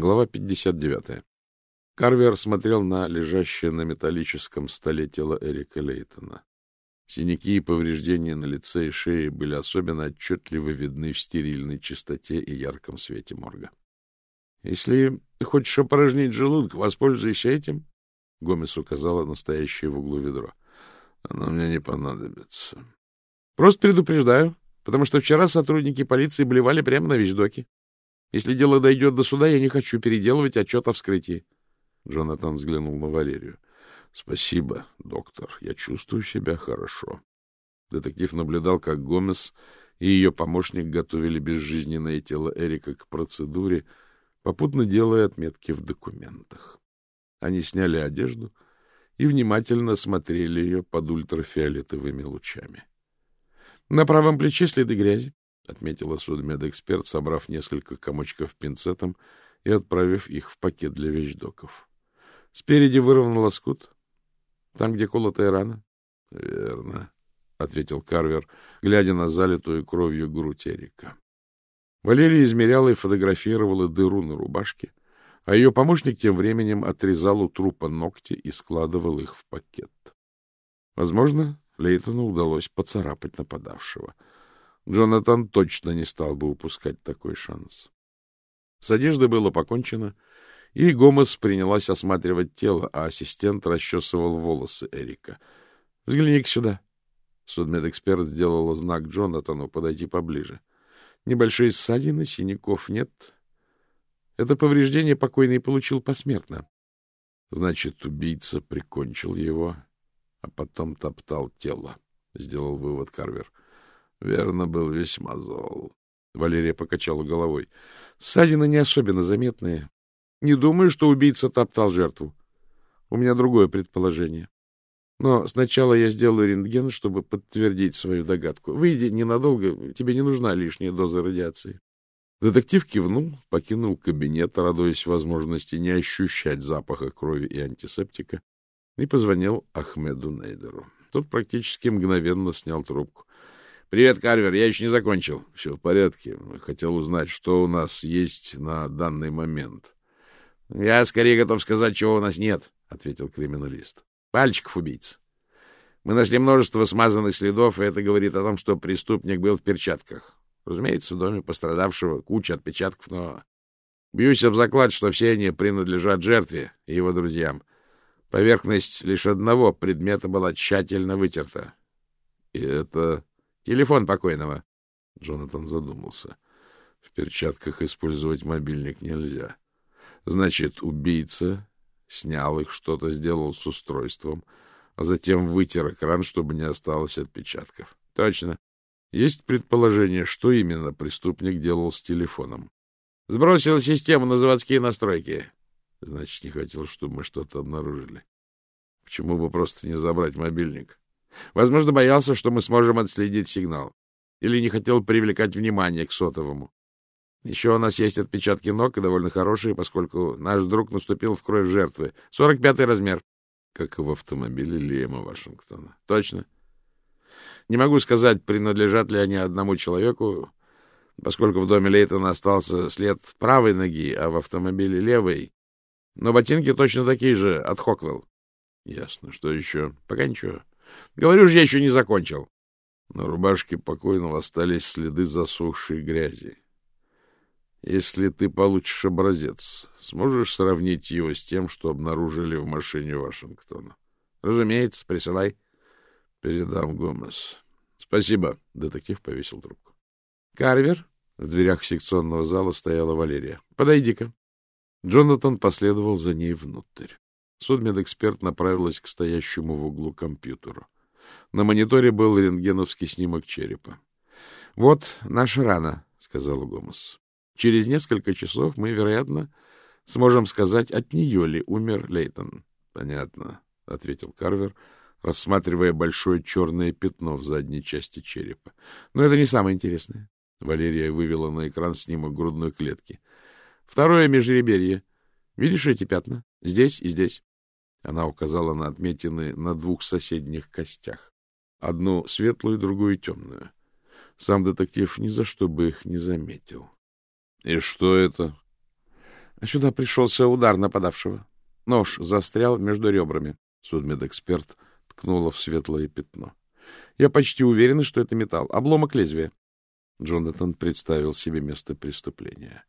Глава 59. Карвер смотрел на лежащее на металлическом столе тело Эрика Лейтона. Синяки и повреждения на лице и шее были особенно отчетливо видны в стерильной чистоте и ярком свете морга. — Если ты хочешь опорожнить желудок, воспользуйся этим, — Гомес указала настоящее в углу ведро. — Оно мне не понадобится. — Просто предупреждаю, потому что вчера сотрудники полиции блевали прямо на вещдоке. Если дело дойдет до суда, я не хочу переделывать отчет о вскрытии. Джонатан взглянул на Валерию. — Спасибо, доктор. Я чувствую себя хорошо. Детектив наблюдал, как Гомес и ее помощник готовили безжизненное тело Эрика к процедуре, попутно делая отметки в документах. Они сняли одежду и внимательно смотрели ее под ультрафиолетовыми лучами. На правом плече следы грязи, — отметила судмедэксперт, собрав несколько комочков пинцетом и отправив их в пакет для вещдоков. Спереди вырван лоскут, там, где колотая рана. — Верно, — ответил Карвер, глядя на залитую кровью грудь Эрика. Валерия измеряла и фотографировала дыру на рубашке, а ее помощник тем временем отрезал у трупа ногти и складывал их в пакет. Возможно, Лейтону удалось поцарапать нападавшего. Джонатан точно не стал бы упускать такой шанс. С одеждой было покончено, и Гомес принялась осматривать тело, а ассистент расчесывал волосы Эрика. — Взгляни-ка сюда. Судмедэксперт сделала знак Джонатану подойти поближе. Небольшие ссадины, синяков нет. Это повреждение покойный получил посмертно. Значит, убийца прикончил его а потом топтал тело, — сделал вывод Карвер. Верно, был весьма зол. Валерия покачала головой. Ссадины не особенно заметные. Не думаю, что убийца топтал жертву. У меня другое предположение. Но сначала я сделаю рентген, чтобы подтвердить свою догадку. Выйди ненадолго, тебе не нужна лишняя доза радиации. Детектив кивнул, покинул кабинет, радуясь возможности не ощущать запаха крови и антисептика, и позвонил Ахмеду Нейдеру. Тот практически мгновенно снял трубку. — Привет, Карвер, я еще не закончил. — Все в порядке. Хотел узнать, что у нас есть на данный момент. — Я скорее готов сказать, чего у нас нет, — ответил криминалист. — Пальчиков убийц. Мы нашли множество смазанных следов, и это говорит о том, что преступник был в перчатках. Разумеется, в доме пострадавшего куча отпечатков, но бьюсь об заклад, что все они принадлежат жертве и его друзьям. Поверхность лишь одного предмета была тщательно вытерта. — И это... — Телефон покойного. Джонатан задумался. В перчатках использовать мобильник нельзя. Значит, убийца снял их, что-то сделал с устройством, а затем вытер экран, чтобы не осталось отпечатков. Точно. Есть предположение, что именно преступник делал с телефоном. Сбросил систему на заводские настройки. Значит, не хотел, чтобы мы что-то обнаружили. Почему бы просто не забрать мобильник? Возможно, боялся, что мы сможем отследить сигнал. Или не хотел привлекать внимание к сотовому. Еще у нас есть отпечатки ног, и довольно хорошие, поскольку наш друг наступил в кровь жертвы. 45-й размер. Как и в автомобиле Лиэма Вашингтона. Точно. Не могу сказать, принадлежат ли они одному человеку, поскольку в доме Лейтона остался след правой ноги, а в автомобиле левой. Но ботинки точно такие же, от Хоквелл. Ясно. Что еще? Пока ничего. Говорю же, я еще не закончил. На рубашке покойного остались следы засохшей грязи. Если ты получишь образец, сможешь сравнить его с тем, что обнаружили в машине Вашингтона? Разумеется, присылай. Передам Гомес. Спасибо. Детектив повесил трубку. Карвер. В дверях секционного зала стояла Валерия. Подойди-ка. Джонатан последовал за ней внутрь. Судмедэксперт направилась к стоящему в углу компьютеру. На мониторе был рентгеновский снимок черепа. — Вот наша рана, — сказал Гомес. — Через несколько часов мы, вероятно, сможем сказать, от нее ли умер Лейтон. — Понятно, — ответил Карвер, рассматривая большое черное пятно в задней части черепа. — Но это не самое интересное. Валерия вывела на экран снимок грудной клетки. Второе межреберье. Видишь эти пятна? Здесь и здесь. Она указала на отметины на двух соседних костях. Одну светлую, другую темную. Сам детектив ни за что бы их не заметил. — И что это? Сюда пришелся удар нападавшего. Нож застрял между ребрами. Судмедэксперт ткнула в светлое пятно. Я почти уверен, что это металл. Обломок лезвия. Джонатан представил себе место преступления.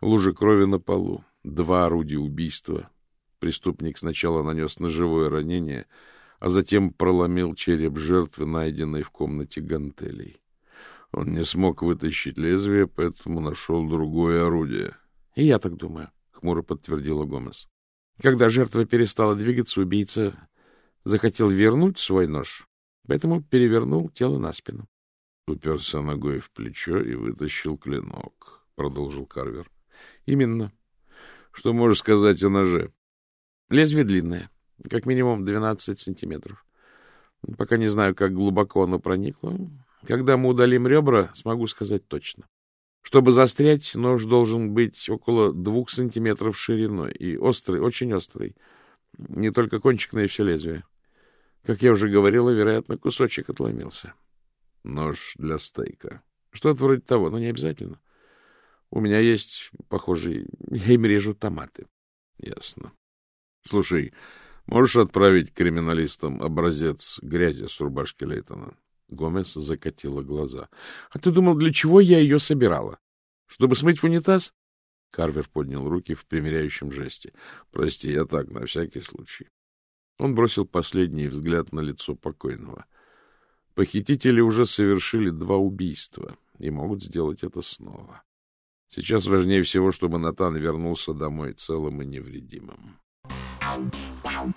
Лужа крови на полу, два орудия убийства. Преступник сначала нанес ножевое ранение, а затем проломил череп жертвы, найденной в комнате гантелей. Он не смог вытащить лезвие, поэтому нашел другое орудие. — И я так думаю, — хмуро подтвердила Гомес. Когда жертва перестала двигаться, убийца захотел вернуть свой нож, поэтому перевернул тело на спину. Уперся ногой в плечо и вытащил клинок, — продолжил Карвер. — Именно. — Что можешь сказать о ноже? — Лезвие длинное, как минимум 12 сантиметров. Пока не знаю, как глубоко оно проникло. Когда мы удалим ребра, смогу сказать точно. Чтобы застрять, нож должен быть около двух сантиметров шириной и острый, очень острый. Не только кончик, но и все лезвие. Как я уже говорила, вероятно, кусочек отломился. Нож для стейка. Что-то вроде того, но не обязательно. У меня есть, похоже, я им режу томаты. Ясно. Слушай, можешь отправить криминалистам образец грязи с рубашки Лейтона? Гомес закатила глаза. — А ты думал, для чего я ее собирала? Чтобы смыть в унитаз? Карвер поднял руки в примиряющем жесте. — Прости, я так, на всякий случай. Он бросил последний взгляд на лицо покойного. Похитители уже совершили два убийства и могут сделать это снова. Сейчас важнее всего, чтобы Натан вернулся домой целым и невредимым. Wow.